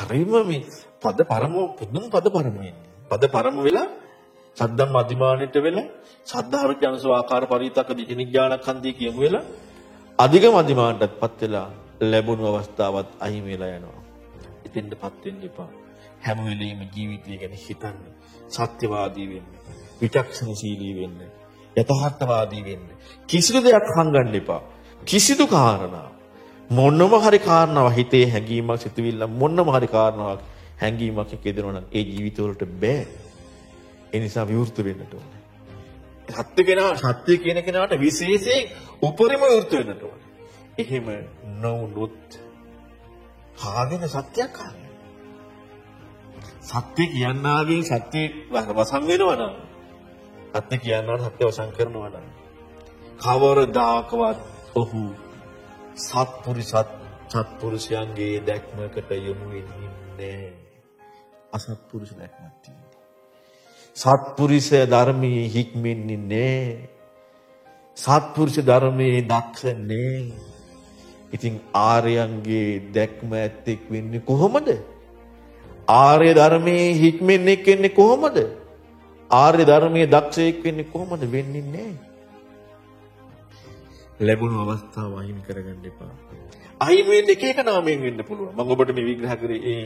හරිම මේ පද පරම පුදුම පද පරම වෙන්නේ. පද පරම වෙලා සද්දම් අධිමානෙට වෙලා සද්ධාව ඥානසෝ ආකාර පරිතක දිනිඥානකන්දී කියමු වෙලා අධික මධිමානටත්පත් වෙලා ලැබුණු අවස්ථාවත් අහිමි වෙලා යනවා. ඉතින්ටපත් වෙන්න එපා. හැම වෙලෙම ජීවිතය ගැන හිතන්න. සත්‍යවාදී වෙන්න. විචක්ෂණශීලී වෙන්න. යථාර්ථවාදී වෙන්න. කිසිදු දෙයක් හංගන්න එපා. කිසිදු කාරණා මොනම හරි කාරණාවක් හිතේ හැඟීමක් සිතුවිල්ල මොනම හරි කාරණාවක් හැඟීමක් එක්කෙදෙනවා නම් ඒ ජීවිතවලට බෑ. ඒ නිසා විවෘත වෙන්නට ඕනේ. සත්‍ය කෙනා සත්‍ය කියන කෙනාට විශේෂයෙන් උපරිම විවෘත වෙන්නට ඕනේ. එහෙම නොවුනොත් කාගෙන සත්‍යයක් ආන්නේ. සත්‍ය කියන්නාගේ සත්‍ය වසන් වෙනවා නම් සත්‍ය කියනවා සත්‍ය වසන් කරනවා නම් කවරදාකවත් ඔහු සත්පුරුෂත් සත්පුරුෂයන්ගේ දැක්මකට යොමු වෙන්නේ නැහැ. අසත්පුරුෂ දැක්මක් තියෙනවා. සත්පුරුෂ ධර්මයේ හික්මෙන්නේ නැහැ. සත්පුරුෂ ධර්මයේ දක්ෂ නැහැ. ඉතින් ආර්යයන්ගේ දැක්ම ඇත්තෙක් වෙන්නේ කොහොමද? ආර්ය ධර්මයේ හික්මෙන්නෙක් වෙන්නේ කොහොමද? ආර්ය ධර්මයේ දක්ෂයෙක් වෙන්නේ කොහොමද? වෙන්නේ නැහැ. ලැබුණු අවස්ථාව අහිමි කරගන්න එපා. අහිමි වෙන්න එක එක නාමයෙන් වෙන්න පුළුවන්. මම ඔබට මේ විග්‍රහ කරේ ඒ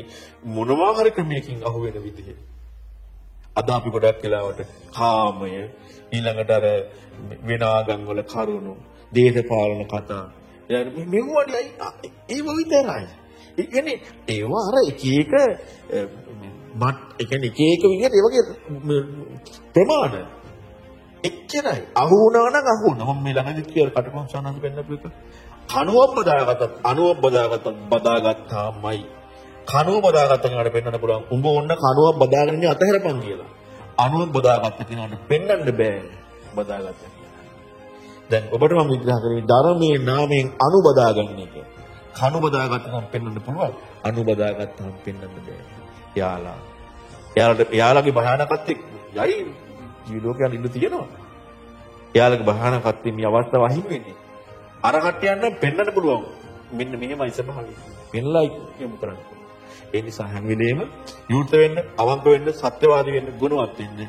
මොනවා හරි ක්‍රමයකින් අහු වෙන විදිහ. අද අපි ගොඩක් වෙලාවට කාමය ඊළඟට අර වෙන ආගම් වල කරුණු, දේශපාලන කතා. මෙව්වනේ ඒව විතරයි. ඒ කියන්නේ ඒවා අර එක එක මත් ඒ කියන්නේ එක එක විදිහට ඒ වගේ ප්‍රමාණ එච්චරයි. අහු වුණා නම් අහු වුණා. මම මේ ළඟදි කියලා කටකම් සානන්ද පෙන්නපු එක. කනුවක් බදාගත්තත් අණුවක් බදාගත්තත් බදාගත්තාමයි. කනුව බදාගත්ත කෙනාට පෙන්වන්න පුළුවන්. උඹ ඔන්න කනුවක් බදාගෙන ඉන්නේ අතහැරපන් කියලා. අණුවක් බදාගත්ත කෙනාට පෙන්වන්න බෑ. බදාගත්ත කියලා. දැන් ඔබට මම විග්‍රහ කරේ ධර්මයේ නාමයෙන් අණු බදාගන්න එක. කණු බදාගත්තම පෙන්වන්න පුළුවන්. අණු බදාගත්තම පෙන්වන්න බෑ. යාලා. යාලට යාලගේ භයානකත් යයි ජී ලෝකයන් ඉන්න තියෙනවා. එයාලගේ බහනකත් මේ අවස්ථාව අහිමි වෙන්නේ. අර කට්ටියන්ට පෙන්වන්න පුළුවන්. මෙන්න මෙහෙමයි ස්වභාවය. මෙන්නයි යමු කරන්නේ. ඒ නිසා හැම වෙලේම විවෘත වෙන්න, අවංක වෙන්න, සත්‍යවාදී වෙන්න, ගුණවත් වෙන්න.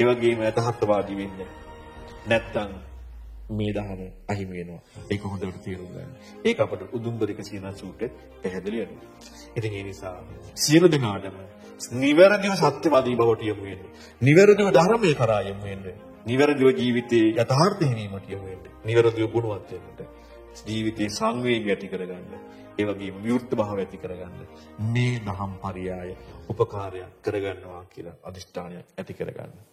ඒ වගේම යථාර්ථවාදී වෙන්න. නැත්තම් මේ දහම අහිමි වෙනවා. ඒක හොඳට තේරුම් ගන්න. ඒක අපට උදුම්බරික සීනා සූත්‍රයේ පැහැදිලි වෙනවා. ඉතින් ඒ නිසා සියලු දෙනාටම නිවැරදිව සත්‍යවාදී බවට යොමු වෙන්න. නිවැරදිව ධර්මයේ කරා යොමු වෙන්න. නිවැරදිව ජීවිතයේ යථාර්ථ හිමීමට යොමු වෙන්න. නිවැරදිව ගුණවත් වෙන්න. ජීවිතේ සංවේගය ඇති කරගන්න. ඒ වගේම විවෘත භාවය ඇති කරගන්න. මේ දහම් පරයය උපකාරයක් කරගන්නවා කියලා අදිෂ්ඨානයක් ඇති කරගන්න.